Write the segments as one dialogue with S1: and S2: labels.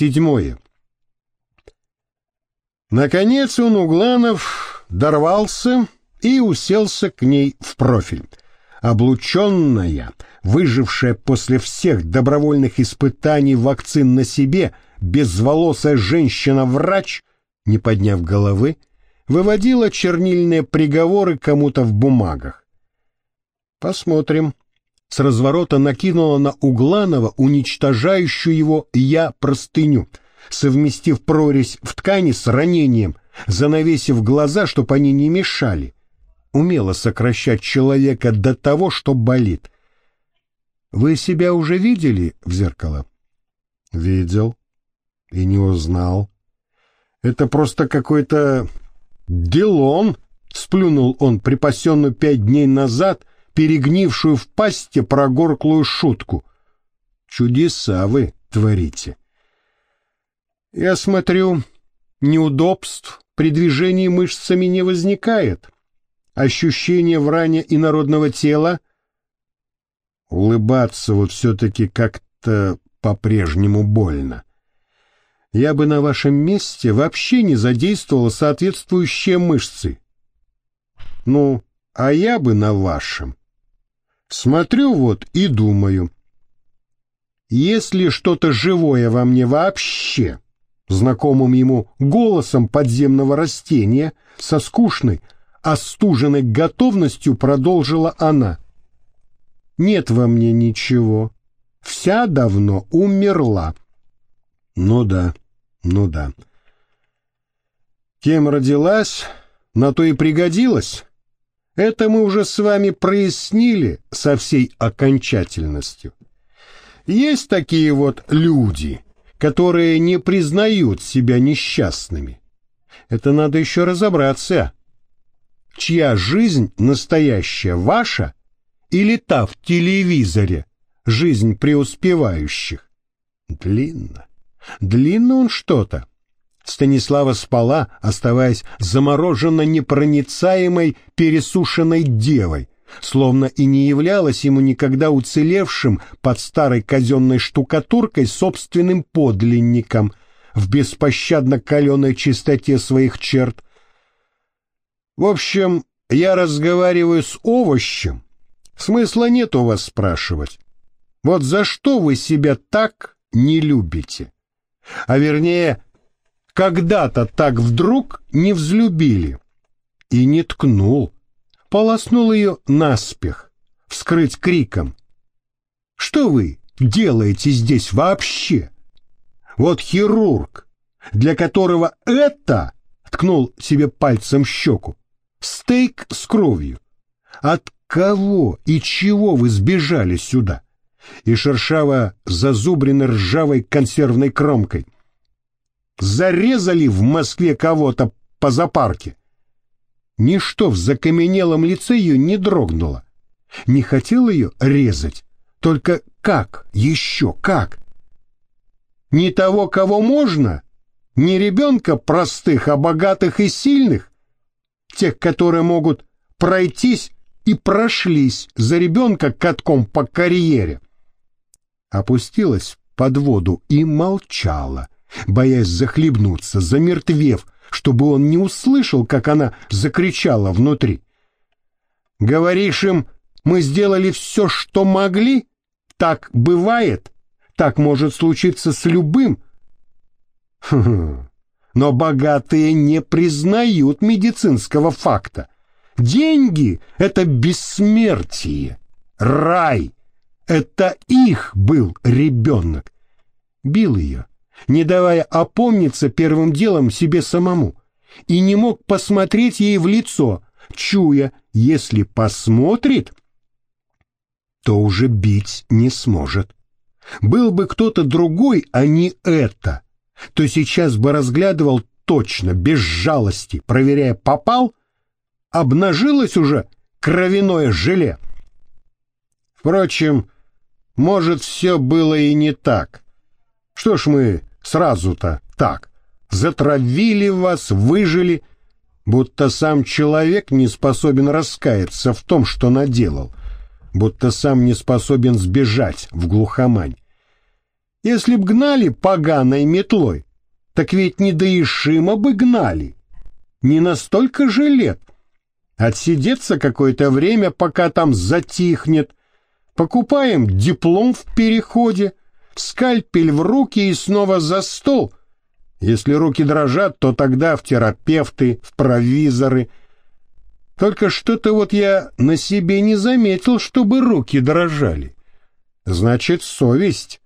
S1: Седьмое. Наконец он, Угланов, дорвался и уселся к ней в профиль. Облученная, выжившая после всех добровольных испытаний вакцин на себе, безволосая женщина-врач, не подняв головы, выводила чернильные приговоры кому-то в бумагах. Посмотрим. С разворота накинула на Угланова уничтожающую его «я» простыню, совместив прорезь в ткани с ранением, занавесив глаза, чтоб они не мешали. Умела сокращать человека до того, что болит. Вы себя уже видели в зеркало? Видел. И не узнал. Это просто какой-то делон, сплюнул он припасенную пять дней назад, перегнившую в пасте прогорклую шутку. Чудеса вы творите. Я смотрю, неудобств при движении мышцами не возникает. Ощущение в ране инородного тела? Улыбаться вот все-таки как-то по-прежнему больно. Я бы на вашем месте вообще не задействовал соответствующие мышцы. Ну, а я бы на вашем. Смотрю вот и думаю. Если что-то живое во мне вообще, знакомым ему голосом подземного растения, со скучной, остуженной готовностью продолжила она. Нет во мне ничего. Вся давно умерла. Ну да, ну да. Кем родилась, на то и пригодилась. Это мы уже с вами прояснили со всей окончательностью. Есть такие вот люди, которые не признают себя несчастными. Это надо еще разобраться. Чья жизнь настоящая, ваша или та в телевизоре, жизнь преуспевающих? Длинно. Длинно он что-то. Станислава спала, оставаясь замороженно непроницаемой пересушенной девой, словно и не являлась ему никогда уцелевшим под старой казенной штукатуркой собственным подлинником в беспощадно каленой чистоте своих черт. В общем, я разговариваю с овощем. Смысла нет у вас спрашивать. Вот за что вы себя так не любите? А вернее, когда-то так вдруг не взлюбили. И не ткнул, полоснул ее наспех, вскрыть криком. «Что вы делаете здесь вообще? Вот хирург, для которого это...» ткнул себе пальцем щеку. «Стейк с кровью. От кого и чего вы сбежали сюда?» И шершаво зазубрены ржавой консервной кромкой — зарезали в Москве кого-то по запарке. Ничто в закаменелом лице ее не дрогнуло. Не хотел ее резать, только как, еще как? Не того, кого можно? Не ребенка простых, а богатых и сильных? Тех, которые могут пройтись и прошлись за ребенка катком по карьере. Опустилась под воду и молчала — боясь захлебнуться, замертвев, чтобы он не услышал, как она закричала внутри. «Говоришь им, мы сделали все, что могли? Так бывает? Так может случиться с любым?» Хм, но богатые не признают медицинского факта. Деньги — это бессмертие, рай. Это их был ребенок. Бил ее, не давая опомниться первым делом себе самому, и не мог посмотреть ей в лицо, чуя, если посмотрит, то уже бить не сможет. Был бы кто-то другой, а не это, то сейчас бы разглядывал точно, без жалости, проверяя, попал, обнажилось уже кровяное желе. Впрочем, может, все было и не так. Что ж мы Сразу-то так. Затравили вас, выжили, будто сам человек не способен раскаяться в том, что наделал, будто сам не способен сбежать в глухомань. Если б гнали поганой метлой, так ведь не до Ишима бы гнали. Не настолько же лет. Отсидеться какое-то время, пока там затихнет. Покупаем диплом в переходе, скальпель в руки и снова за стол. Если руки дрожат, то тогда в терапевты, в провизоры. Только что-то вот я на себе не заметил, чтобы руки дрожали. Значит, совесть,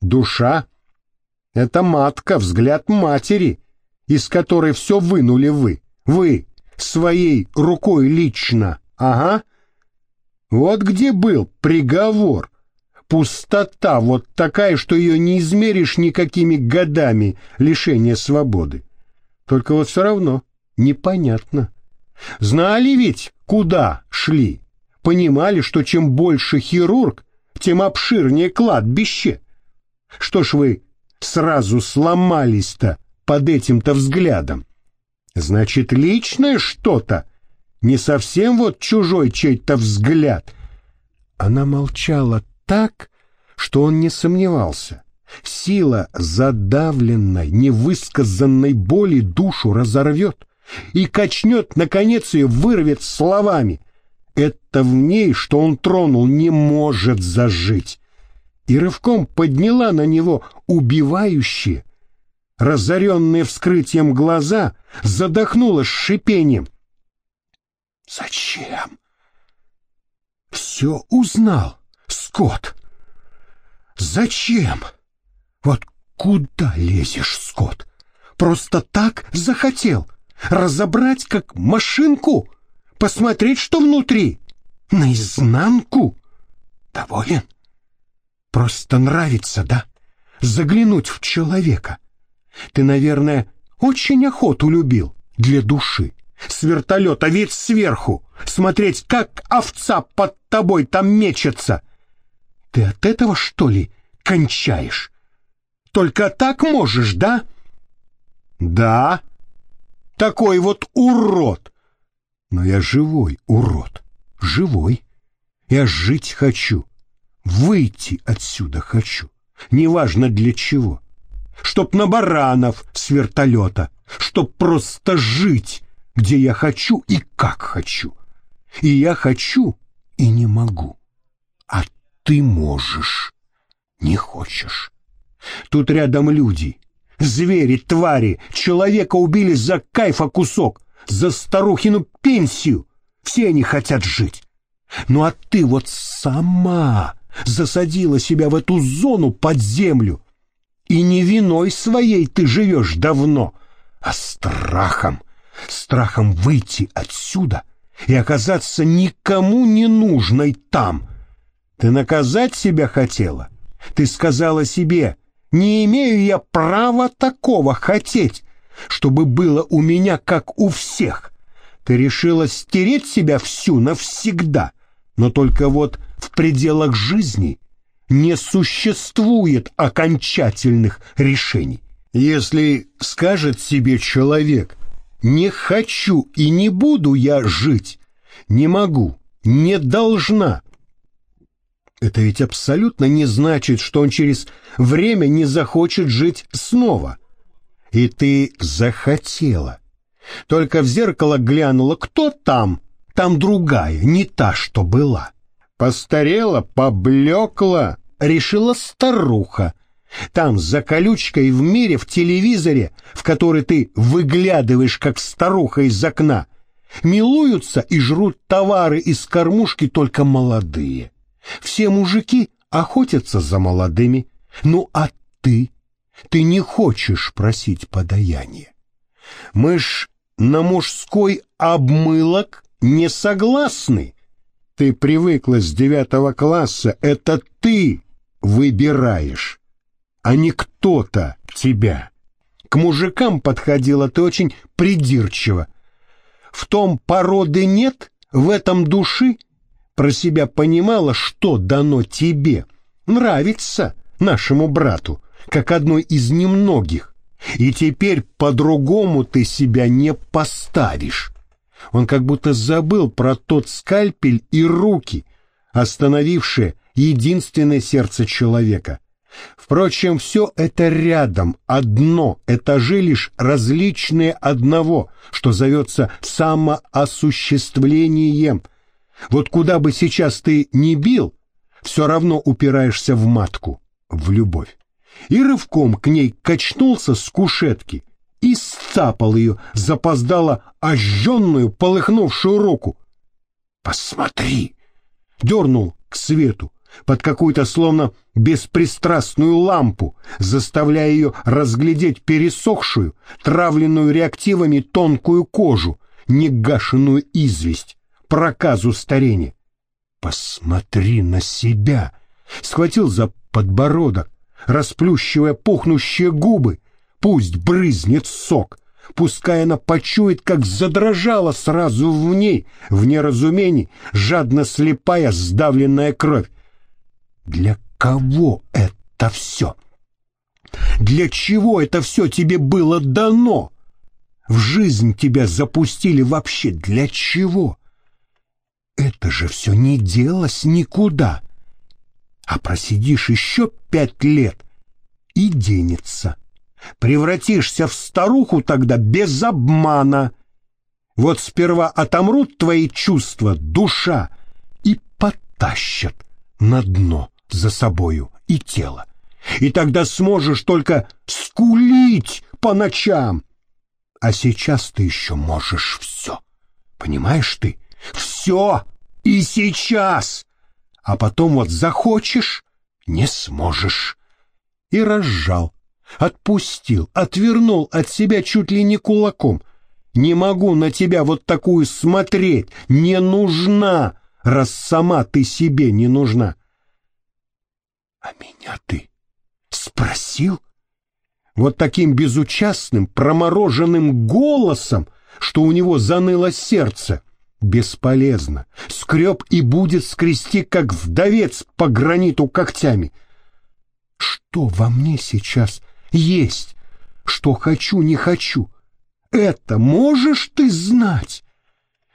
S1: душа — это матка, взгляд матери, из которой все вынули вы. Вы своей рукой лично, ага. Вот где был приговор — Пустота вот такая, что ее не измеришь никакими годами лишения свободы. Только вот все равно непонятно. Знали ведь, куда шли. Понимали, что чем больше хирург, тем обширнее кладбище. Что ж вы сразу сломались-то под этим-то взглядом? Значит, личное что-то, не совсем вот чужой чей-то взгляд. Она молчала так, что он не сомневался. Сила задавленной, невысказанной боли душу разорвет и качнет, наконец, и вырвет словами. Это в ней, что он тронул, не может зажить. И рывком подняла на него убивающие, разоренные вскрытием глаза, задохнулась шипением. «Зачем?» «Все узнал. Скот! Зачем? Вот куда лезешь, Скот? Просто так захотел? Разобрать как машинку? Посмотреть, что внутри? Наизнанку? Доволен? Просто нравится, да? Заглянуть в человека. Ты, наверное, очень охоту любил для души. С вертолета вид сверху, смотреть, как овца под тобой там мечется, ты от этого, что ли, кончаешь? Только так можешь, да? Да. Такой вот урод. Но я живой урод. Живой. Я жить хочу. Выйти отсюда хочу. Неважно для чего. Чтоб на баранов с вертолета. Чтоб просто жить, где я хочу и как хочу. И я хочу и не могу. Ты можешь, не хочешь. Тут рядом люди, звери, твари, человека убили за кайфа кусок, за старухину пенсию. Все они хотят жить. Ну а ты вот сама засадила себя в эту зону под землю. И не виной своей ты живешь давно, а страхом, страхом выйти отсюда и оказаться никому не нужной там, ты наказать себя хотела? Ты сказала себе, не имею я права такого хотеть, чтобы было у меня, как у всех. Ты решила стереть себя всю навсегда, но только вот в пределах жизни не существует окончательных решений. Если скажет себе человек «не хочу и не буду я жить», «не могу», «не должна», это ведь абсолютно не значит, что он через время не захочет жить снова. И ты захотела. Только в зеркало глянула, кто там? Там другая, не та, что была. Постарела, поблекла, решила старуха. Там, за колючкой в мире, в телевизоре, в который ты выглядываешь, как старуха из окна, милуются и жрут товары из кормушки только молодые. Все мужики охотятся за молодыми. Ну а ты? Ты не хочешь просить подаяние. Мы ж на мужской обмылок не согласны. Ты привыкла с девятого класса, это ты выбираешь, а не кто-то тебя. К мужикам подходила ты очень придирчиво. В том породы нет, в этом души про себя понимала, что дано тебе, нравится нашему брату, как одной из немногих, и теперь по-другому ты себя не поставишь. Он как будто забыл про тот скальпель и руки, остановившие единственное сердце человека, Впрочем, все это рядом, одно, этажи лишь различные одного, что зовется самоосуществлением. Вот куда бы сейчас ты ни бил, все равно упираешься в матку, в любовь. И рывком к ней качнулся с кушетки и сцапал ее, запоздало ожженную, полыхнувшую руку. «Посмотри!» — дернул к свету под какую-то словно беспристрастную лампу, заставляя ее разглядеть пересохшую, травленную реактивами тонкую кожу, негашенную известь, проказу старения. «Посмотри на себя!» Схватил за подбородок, расплющивая пухнущие губы. Пусть брызнет сок, пускай она почует, как задрожала сразу в ней, в неразумении, жадно слепая сдавленная кровь. Для кого это все? Для чего это все тебе было дано? В жизнь тебя запустили вообще для чего? Это же все не делось никуда. А просидишь еще пять лет и денется. Превратишься в старуху тогда без обмана. Вот сперва отомрут твои чувства, душа, и потащат на дно за собою и тело. И тогда сможешь только скулить по ночам. А сейчас ты еще можешь все. Понимаешь ты? Все и сейчас. А потом вот захочешь — не сможешь. И разжал, отпустил, отвернул от себя чуть ли не кулаком. Не могу на тебя вот такую смотреть, не нужна, раз сама ты себе не нужна. А меня ты спросил? Вот таким безучастным, промороженным голосом, что у него заныло сердце. Бесполезно. Скреб и будет скрести, как вдовец по граниту когтями. Что во мне сейчас есть? Что хочу, не хочу? Это можешь ты знать?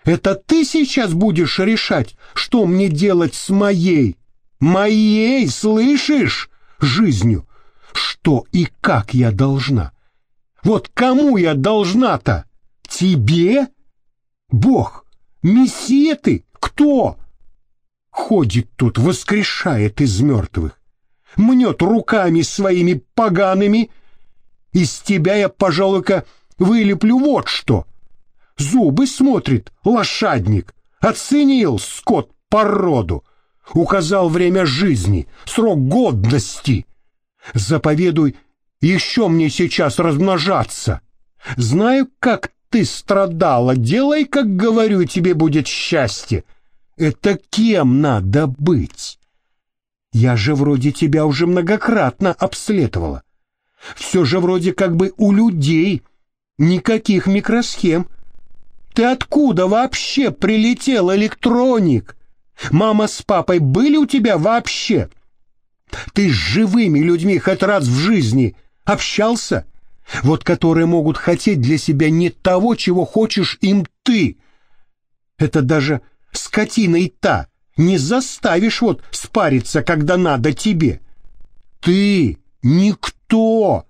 S1: Это ты сейчас будешь решать, что мне делать с моей Моей, слышишь, жизнью. Что и как я должна? Вот кому я должна-то? Тебе? Бог, мессия ты? Кто? Ходит тут, воскрешает из мертвых. Мнет руками своими погаными. Из тебя я, пожалуй-ка, вылеплю вот что. Зубы смотрит лошадник. Оценил скот породу указал время жизни, срок годности. Заповедуй еще мне сейчас размножаться. Знаю, как ты страдала, делай, как говорю, тебе будет счастье. Это кем надо быть? Я же вроде тебя уже многократно обследовала. Все же вроде как бы у людей никаких микросхем. Ты откуда вообще прилетел, электроник? Мама с папой были у тебя вообще? Ты с живыми людьми хоть раз в жизни общался? Вот которые могут хотеть для себя не того, чего хочешь им ты. Это даже скотина и та не заставишь вот спариться, когда надо тебе. Ты никто.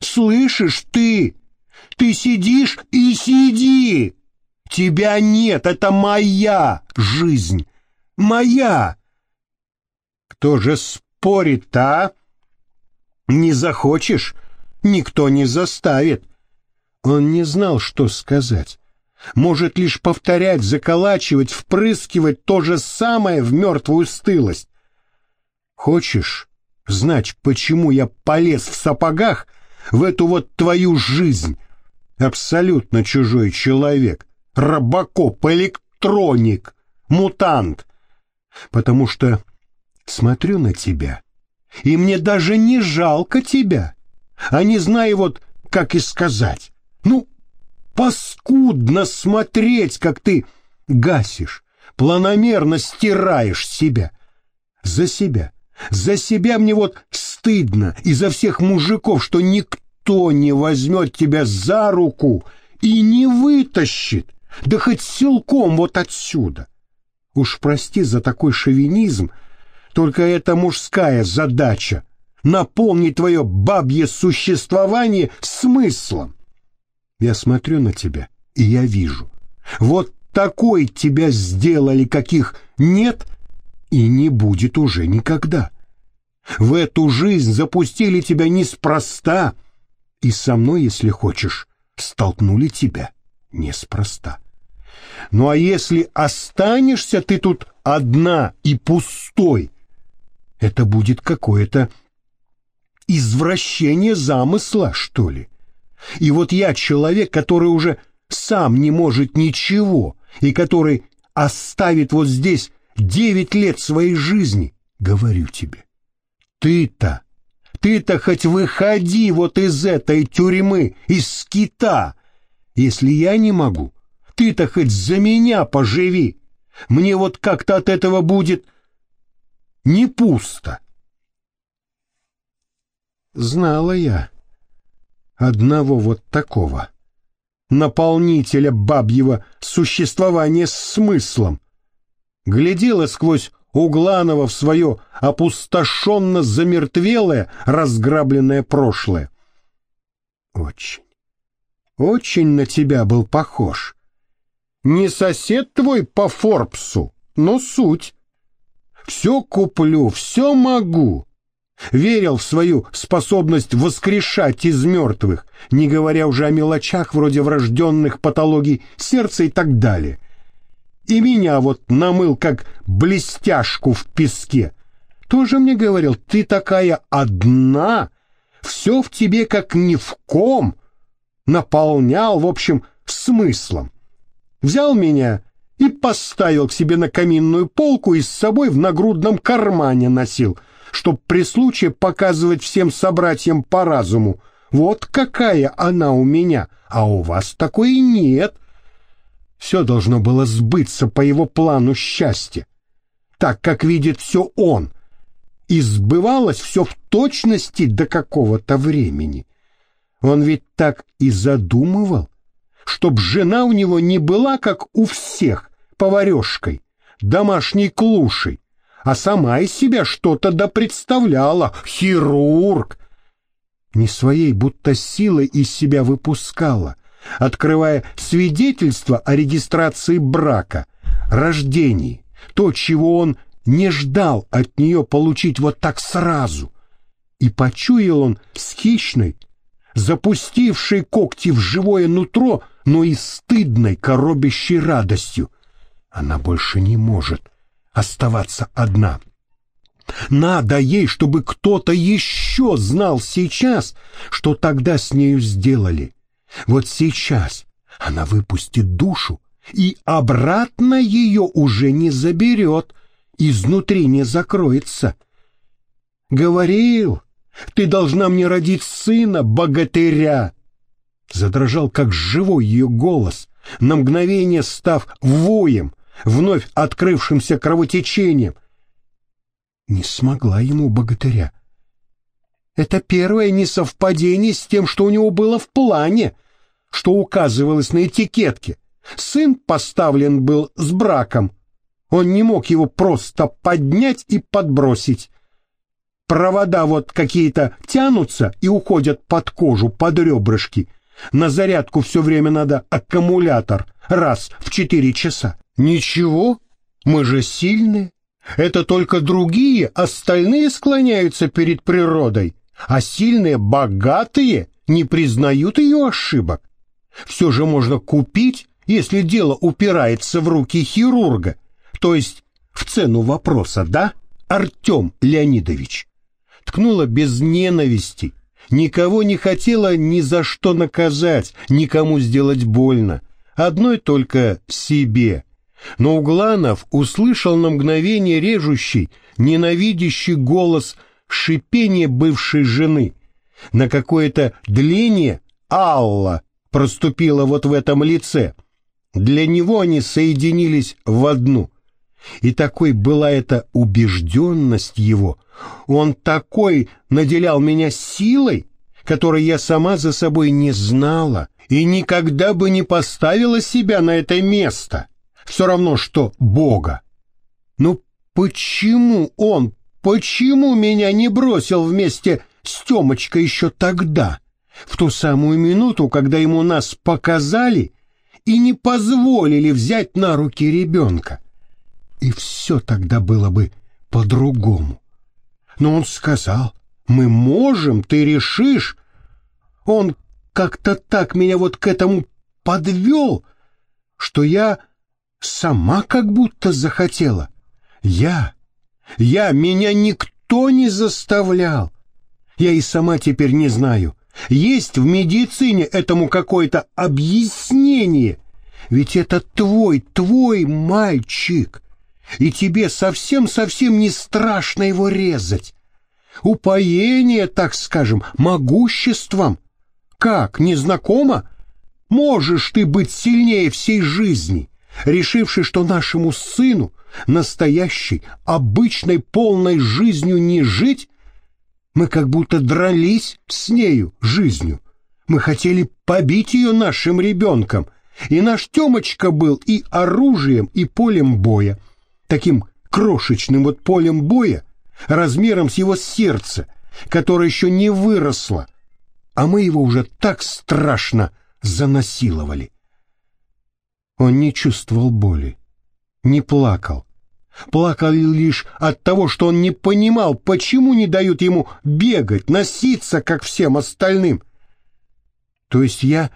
S1: Слышишь ты? Ты сидишь и сиди. Тебя нет, это моя жизнь моя. Кто же спорит, а? Не захочешь, никто не заставит. Он не знал, что сказать. Может лишь повторять, заколачивать, впрыскивать то же самое в мертвую стылость. Хочешь знать, почему я полез в сапогах в эту вот твою жизнь? Абсолютно чужой человек, робокоп, электроник, мутант потому что смотрю на тебя, и мне даже не жалко тебя, а не знаю вот, как и сказать. Ну, паскудно смотреть, как ты гасишь, планомерно стираешь себя. За себя, за себя мне вот стыдно из-за всех мужиков, что никто не возьмет тебя за руку и не вытащит, да хоть силком вот отсюда. Уж прости за такой шовинизм, только это мужская задача. Наполнить твое бабье существование смыслом. Я смотрю на тебя, и я вижу. Вот такой тебя сделали, каких нет и не будет уже никогда. В эту жизнь запустили тебя неспроста, и со мной, если хочешь, столкнули тебя неспроста. Ну а если останешься ты тут одна и пустой, это будет какое-то извращение замысла, что ли. И вот я человек, который уже сам не может ничего, и который оставит вот здесь девять лет своей жизни, говорю тебе. Ты-то, ты-то хоть выходи вот из этой тюрьмы, из скита. Если я не могу, ты-то хоть за меня поживи. Мне вот как-то от этого будет не пусто. Знала я одного вот такого, наполнителя бабьего существования с смыслом. Глядела сквозь Угланова в свое опустошенно замертвелое, разграбленное прошлое. Очень, очень на тебя был похож. Не сосед твой по Форбсу, но суть. Все куплю, все могу. Верил в свою способность воскрешать из мертвых, не говоря уже о мелочах вроде врожденных патологий сердца и так далее. И меня вот намыл как блестяшку в песке. Тоже мне говорил, ты такая одна, все в тебе как ни в ком. Наполнял, в общем, смыслом взял меня и поставил к себе на каминную полку и с собой в нагрудном кармане носил, чтоб при случае показывать всем собратьям по разуму. Вот какая она у меня, а у вас такой нет. Все должно было сбыться по его плану счастья, так как видит все он, и сбывалось все в точности до какого-то времени. Он ведь так и задумывал, чтоб жена у него не была, как у всех, поварешкой, домашней клушей, а сама из себя что-то да представляла, хирург. Не своей будто силой из себя выпускала, открывая свидетельство о регистрации брака, рождении, то, чего он не ждал от нее получить вот так сразу. И почуял он с хищной, запустившей когти в живое нутро, но и стыдной, коробящей радостью. Она больше не может оставаться одна. Надо ей, чтобы кто-то еще знал сейчас, что тогда с нею сделали. Вот сейчас она выпустит душу и обратно ее уже не заберет, изнутри не закроется. Говорил, ты должна мне родить сына, богатыря, Задрожал, как живой ее голос, на мгновение став воем, вновь открывшимся кровотечением. Не смогла ему богатыря. Это первое несовпадение с тем, что у него было в плане, что указывалось на этикетке. Сын поставлен был с браком. Он не мог его просто поднять и подбросить. Провода вот какие-то тянутся и уходят под кожу, под ребрышки. На зарядку все время надо аккумулятор раз в четыре часа. Ничего, мы же сильные. Это только другие, остальные склоняются перед природой, а сильные, богатые не признают ее ошибок. Все же можно купить, если дело упирается в руки хирурга, то есть в цену вопроса, да, Артем Леонидович? Ткнула без ненависти, Никого не хотела ни за что наказать, никому сделать больно. Одной только себе. Но Угланов услышал на мгновение режущий, ненавидящий голос шипения бывшей жены. На какое-то дление Алла проступила вот в этом лице. Для него они соединились в одну. И такой была эта убежденность его, он такой наделял меня силой, которой я сама за собой не знала и никогда бы не поставила себя на это место. Все равно, что Бога. Ну почему он почему меня не бросил вместе с Темочкой еще тогда, в ту самую минуту, когда ему нас показали и не позволили взять на руки ребенка? И все тогда было бы по-другому. Но он сказал, мы можем, ты решишь. Он как-то так меня вот к этому подвел, что я сама как будто захотела. Я, я, меня никто не заставлял. Я и сама теперь не знаю, есть в медицине этому какое-то объяснение. Ведь это твой, твой мальчик, и тебе совсем-совсем не страшно его резать. Упоение, так скажем, могуществом. Как, незнакомо? Можешь ты быть сильнее всей жизни, решивший, что нашему сыну настоящей, обычной, полной жизнью не жить? Мы как будто дрались с нею, жизнью. Мы хотели побить ее нашим ребенком, и наш Темочка был и оружием, и полем боя. Таким крошечным вот полем боя, размером с его сердце, которое еще не выросло, а мы его уже так страшно занасиловали. Он не чувствовал боли, не плакал. Плакал лишь от того, что он не понимал, почему не дают ему бегать, носиться, как всем остальным. То есть я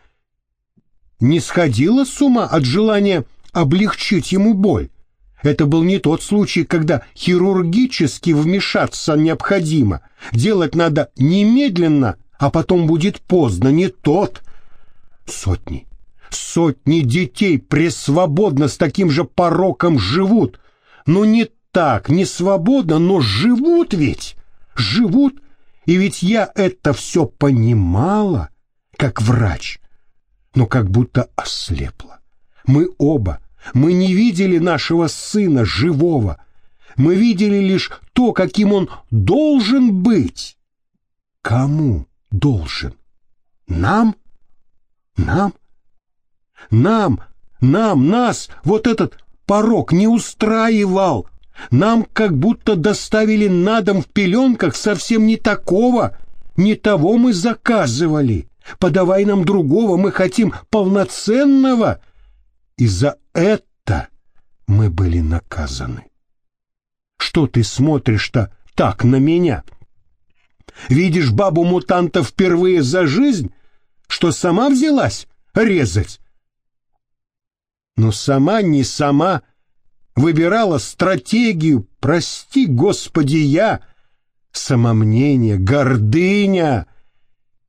S1: не сходила с ума от желания облегчить ему боль. Это был не тот случай, когда хирургически вмешаться необходимо. Делать надо немедленно, а потом будет поздно, не тот. Сотни, сотни детей пресвободно с таким же пороком живут. Но не так, не свободно, но живут ведь, живут. И ведь я это все понимала, как врач, но как будто ослепла. Мы оба мы не видели нашего сына живого. Мы видели лишь то, каким он должен быть. Кому должен? Нам? Нам? Нам, нам, нас вот этот порог не устраивал. Нам как будто доставили на дом в пеленках совсем не такого, не того мы заказывали. Подавай нам другого, мы хотим полноценного, и за это мы были наказаны. Что ты смотришь-то так на меня? Видишь бабу-мутанта впервые за жизнь, что сама взялась резать? Но сама не сама выбирала стратегию, прости, Господи, я, самомнение, гордыня.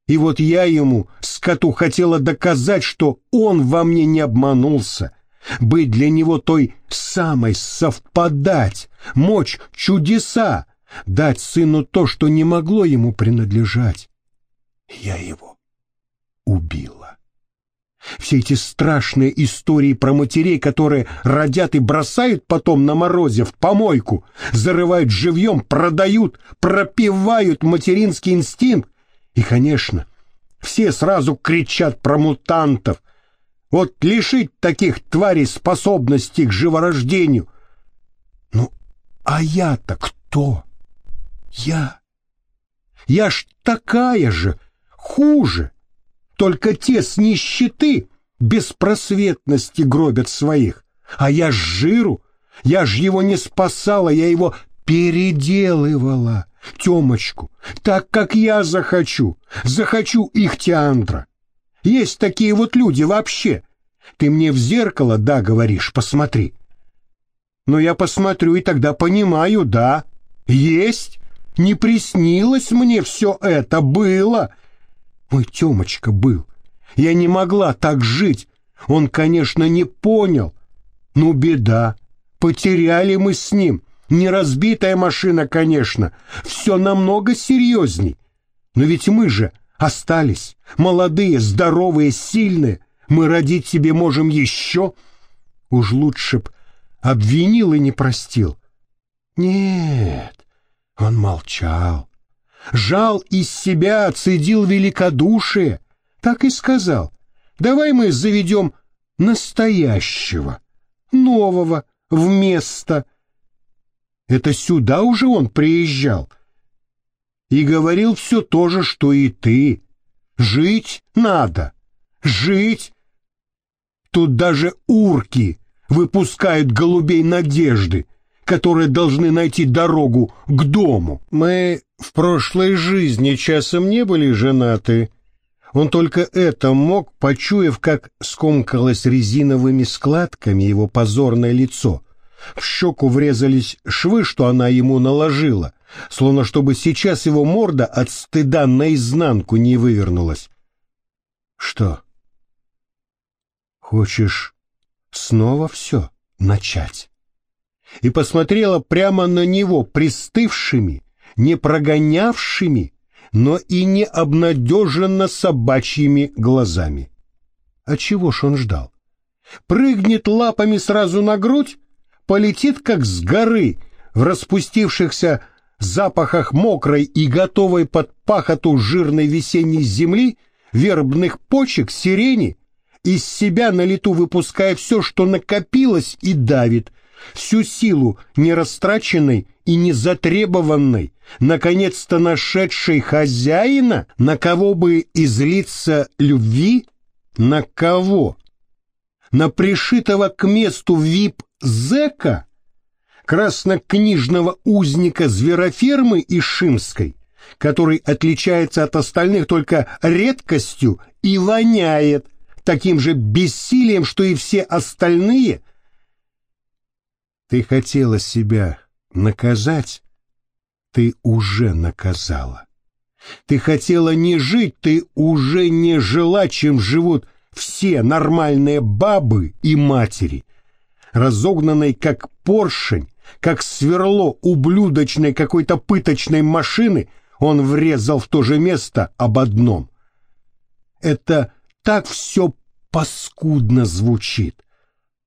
S1: И вот я ему, скоту, хотела доказать, что он во мне не обманулся, быть для него той самой, совпадать, мочь чудеса, дать сыну то, что не могло ему принадлежать. Я его убила. Все эти страшные истории про матерей, которые родят и бросают потом на морозе в помойку, зарывают живьем, продают, пропивают материнский инстинкт, и, конечно, все сразу кричат про мутантов. Вот лишить таких тварей способности к живорождению. Ну, а я-то кто? Я. Я ж такая же, хуже. Только те с нищеты беспросветности гробят своих. А я ж жиру, я ж его не спасала, я его переделывала. Темочку, так как я захочу, захочу их теандра. Есть такие вот люди вообще. Ты мне в зеркало, да, говоришь, посмотри. Но я посмотрю и тогда понимаю, да, есть. Не приснилось мне все это, было. Мой Темочка был. Я не могла так жить. Он, конечно, не понял. Ну, беда. Потеряли мы с ним. Не разбитая машина, конечно, все намного серьезней. Но ведь мы же остались, молодые, здоровые, сильные. Мы родить себе можем еще. Уж лучше б обвинил и не простил. Нет, он молчал. Жал из себя, цедил великодушие. Так и сказал. Давай мы заведем настоящего, нового, вместо Это сюда уже он приезжал. И говорил все то же, что и ты. Жить надо. Жить. Тут даже урки выпускают голубей надежды, которые должны найти дорогу к дому. Мы в прошлой жизни часом не были женаты. Он только это мог, почуяв, как скомкалось резиновыми складками его позорное лицо. В щеку врезались швы, что она ему наложила, словно чтобы сейчас его морда от стыда наизнанку не вывернулась. Что? Хочешь снова все начать? И посмотрела прямо на него пристывшими, не прогонявшими, но и не обнадеженно собачьими глазами. А чего ж он ждал? Прыгнет лапами сразу на грудь, полетит как с горы в распустившихся запахах мокрой и готовой под пахоту жирной весенней земли, вербных почек, сирени, из себя на лету выпуская все, что накопилось и давит, всю силу нерастраченной и незатребованной, наконец-то нашедшей хозяина, на кого бы излиться любви, на кого? На пришитого к месту вип зэка, краснокнижного узника зверофермы Ишимской, который отличается от остальных только редкостью и воняет таким же бессилием, что и все остальные? Ты хотела себя наказать, ты уже наказала. Ты хотела не жить, ты уже не жила, чем живут все нормальные бабы и матери, разогнанной как поршень, как сверло ублюдочной какой-то пыточной машины, он врезал в то же место об одном. Это так все паскудно звучит.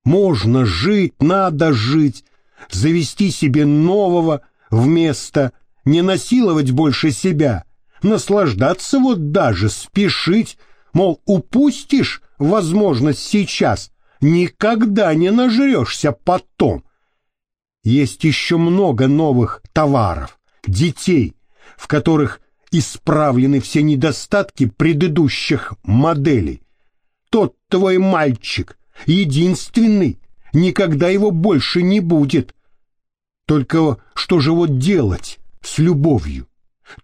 S1: Можно жить, надо жить, завести себе нового вместо, не насиловать больше себя, наслаждаться вот даже, спешить, мол, упустишь возможность сейчас, никогда не нажрешься потом. Есть еще много новых товаров, детей, в которых исправлены все недостатки предыдущих моделей. Тот твой мальчик, единственный, никогда его больше не будет. Только что же вот делать с любовью,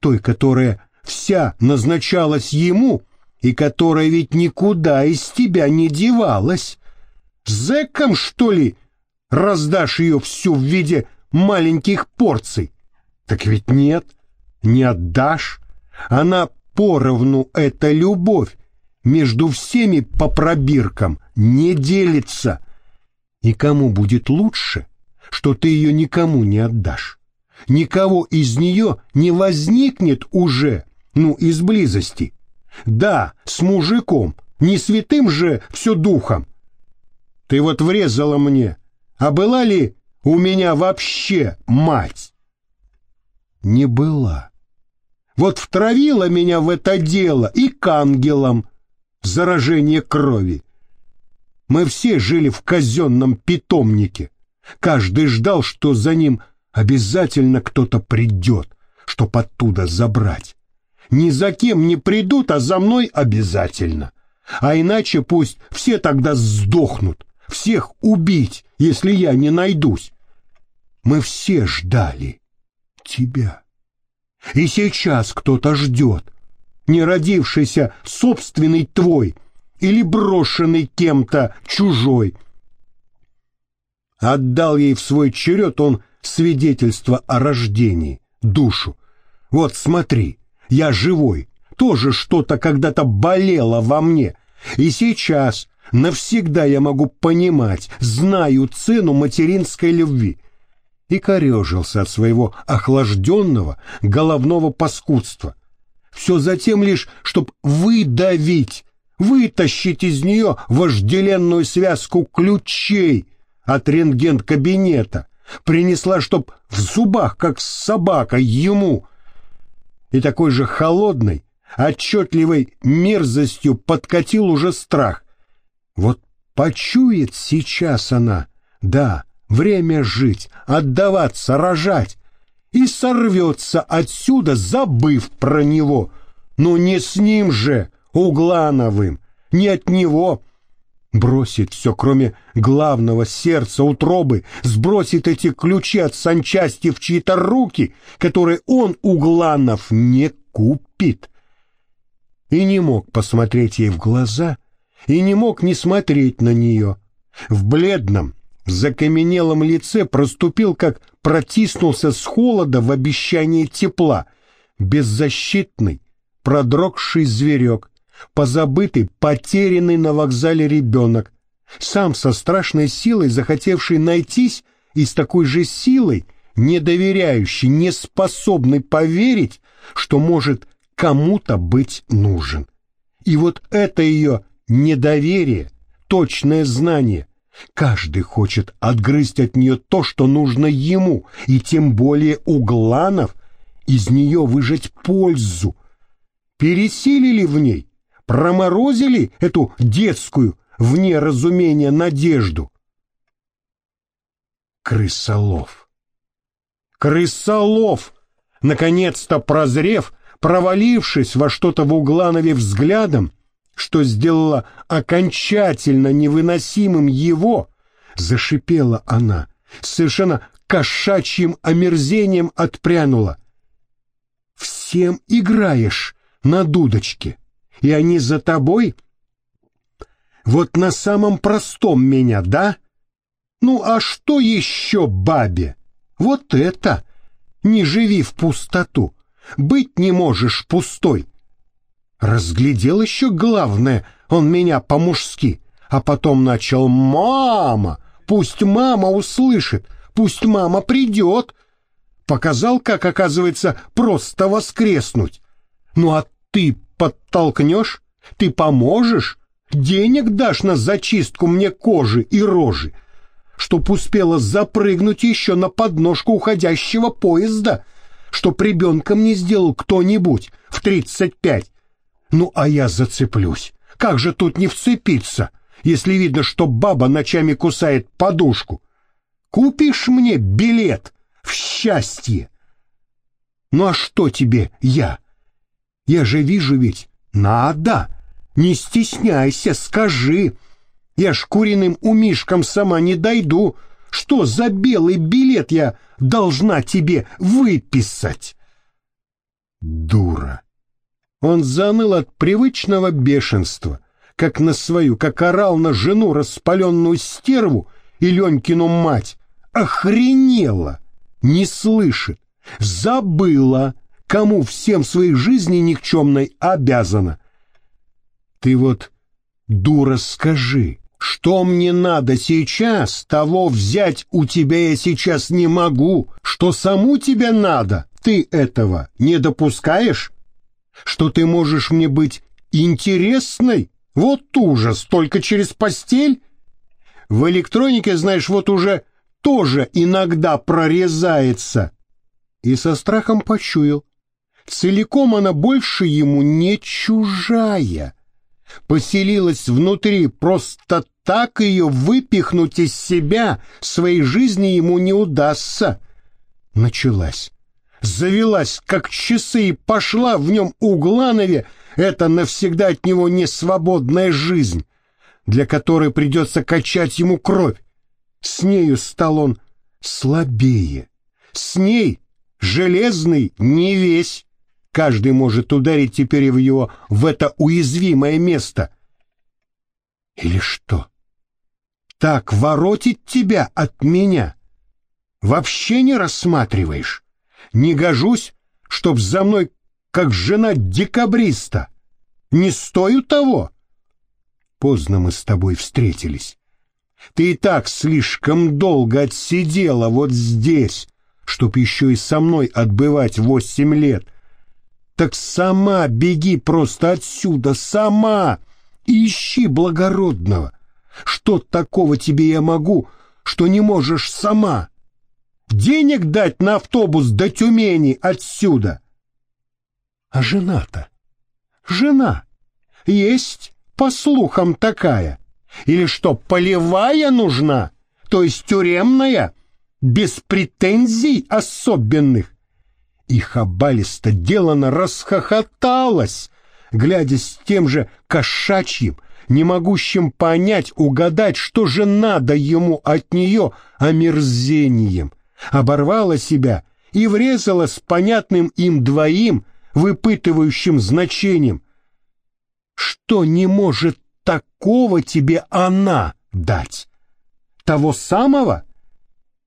S1: той, которая вся назначалась ему и которая ведь никуда из тебя не девалась? Зэком, что ли, раздашь ее всю в виде маленьких порций? Так ведь нет, не отдашь. Она поровну, эта любовь, между всеми по пробиркам не делится. И кому будет лучше, что ты ее никому не отдашь? Никого из нее не возникнет уже, ну, из близости. Да, с мужиком, не святым же все духом. Ты вот врезала мне, а была ли у меня вообще мать? Не была. Вот втравила меня в это дело и к ангелам заражение крови. Мы все жили в казенном питомнике. Каждый ждал, что за ним обязательно кто-то придет, чтоб оттуда забрать. Ни за кем не придут, а за мной обязательно. А иначе пусть все тогда сдохнут, всех убить, если я не найдусь. Мы все ждали тебя. И сейчас кто-то ждет, не родившийся собственный твой или брошенный кем-то чужой. Отдал ей в свой черед он свидетельство о рождении, душу. Вот смотри, я живой, тоже что-то когда-то болело во мне, и сейчас навсегда я могу понимать, знаю цену материнской любви. И корежился от своего охлажденного головного паскудства. Все затем лишь, чтоб выдавить, вытащить из нее вожделенную связку ключей от рентген-кабинета, принесла, чтоб в зубах, как собака, ему, и такой же холодной, отчетливой мерзостью подкатил уже страх. Вот почует сейчас она, да, Время жить, отдаваться, рожать. И сорвется отсюда, забыв про него. Но не с ним же, Углановым, не от него. Бросит все, кроме главного сердца, утробы, сбросит эти ключи от санчасти в чьи-то руки, которые он, Угланов, не купит. И не мог посмотреть ей в глаза, и не мог не смотреть на нее. В бледном, закаменелом лице проступил, как протиснулся с холода в обещание тепла, беззащитный, продрогший зверек, позабытый, потерянный на вокзале ребенок, сам со страшной силой захотевший найтись и с такой же силой, не доверяющий, не способный поверить, что может кому-то быть нужен. И вот это ее недоверие, точное знание, Каждый хочет отгрызть от нее то, что нужно ему, и тем более у Гланов из нее выжать пользу. Пересилили в ней, проморозили эту детскую, вне разумения, надежду. Крысолов. Крысолов! Наконец-то прозрев, провалившись во что-то в Угланове взглядом, что сделала окончательно невыносимым его, зашипела она, совершенно кошачьим омерзением отпрянула. «Всем играешь на дудочке, и они за тобой? Вот на самом простом меня, да? Ну а что еще бабе? Вот это! Не живи в пустоту, быть не можешь пустой, Разглядел еще главное, он меня по-мужски, а потом начал «Мама! Пусть мама услышит, пусть мама придет!» Показал, как, оказывается, просто воскреснуть. «Ну а ты подтолкнешь? Ты поможешь? Денег дашь на зачистку мне кожи и рожи?» чтоб успела запрыгнуть еще на подножку уходящего поезда, чтоб ребенком не сделал кто-нибудь в тридцать пять, ну, а я зацеплюсь. Как же тут не вцепиться, если видно, что баба ночами кусает подушку? Купишь мне билет в счастье? Ну, а что тебе я? Я же вижу ведь, надо. Не стесняйся, скажи. Я ж куриным умишкам сама не дойду. Что за белый билет я должна тебе выписать? Дура. Он заныл от привычного бешенства, как на свою, как орал на жену распаленную стерву и Ленькину мать. Охренела! Не слышит, забыла, кому всем своей жизни никчемной обязана. Ты вот, дура, скажи, что мне надо сейчас, того взять у тебя я сейчас не могу, что саму тебе надо, ты этого не допускаешь? Что ты можешь мне быть интересной? Вот ужас, только через постель? В электронике, знаешь, вот уже тоже иногда прорезается. И со страхом почуял. Целиком она больше ему не чужая. Поселилась внутри, просто так ее выпихнуть из себя своей жизни ему не удастся. Началась завелась, как часы, и пошла в нем Угланове эта навсегда от него несвободная жизнь, для которой придется качать ему кровь. С нею стал он слабее. С ней железный не весь. Каждый может ударить теперь в его в это уязвимое место. Или что? Так воротить тебя от меня? Вообще не рассматриваешь? Не гожусь, чтоб за мной, как жена декабриста. Не стою того. Поздно мы с тобой встретились. Ты и так слишком долго отсидела вот здесь, чтоб еще и со мной отбывать восемь лет. Так сама беги просто отсюда, сама, ищи благородного. Что такого тебе я могу, что не можешь сама? Денег дать на автобус до Тюмени отсюда. А жена-то? Жена. Есть, по слухам, такая. Или что, полевая нужна? то есть тюремная, без претензий особенных. И Хабалиста делано расхохоталась, глядя с тем же кошачьим, не могущим понять, угадать, что же надо ему от нее омерзением, оборвала себя и врезала с понятным им двоим, выпытывающим значением. Что не может такого тебе она дать? Того самого?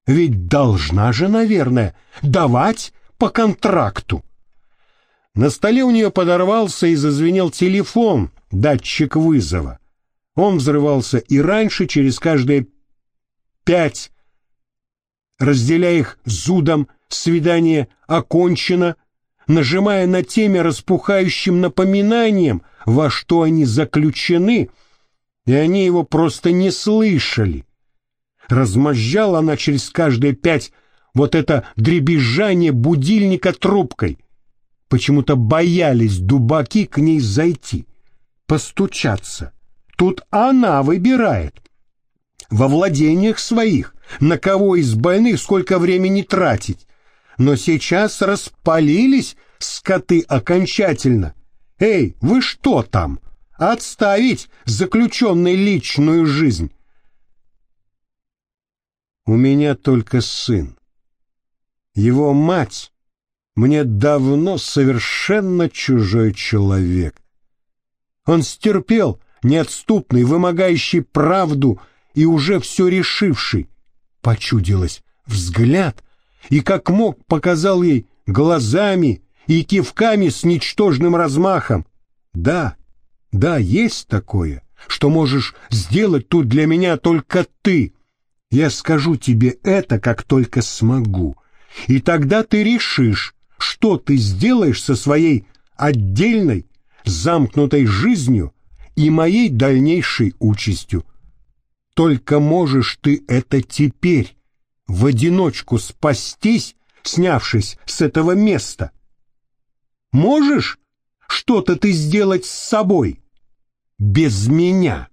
S1: Ведь должна же, наверное, давать по контракту. На столе у нее подорвался и зазвенел телефон, датчик вызова. Он взрывался и раньше, через каждые пять, разделяя их зудом, свидание окончено, нажимая на теме распухающим напоминанием, во что они заключены, и они его просто не слышали. Размозжала она через каждые пять вот это дребезжание будильника трубкой. Почему-то боялись дубаки к ней зайти, постучаться. Тут она выбирает. Во владениях своих, на кого из больных сколько времени тратить. Но сейчас распалились скоты окончательно. Эй, вы что там? Отставить заключенной личную жизнь. У меня только сын. Его мать мне давно совершенно чужой человек. Он стерпел, неотступный, вымогающий правду и уже все решивший. Почудилось взгляд, и как мог показал ей глазами и кивками с ничтожным размахом. Да, да, есть такое, что можешь сделать тут для меня только ты. Я скажу тебе это, как только смогу. И тогда ты решишь, что ты сделаешь со своей отдельной, замкнутой жизнью и моей дальнейшей участью. Только можешь ты это теперь, в одиночку спастись, снявшись с этого места. Можешь что-то ты сделать с собой без меня?»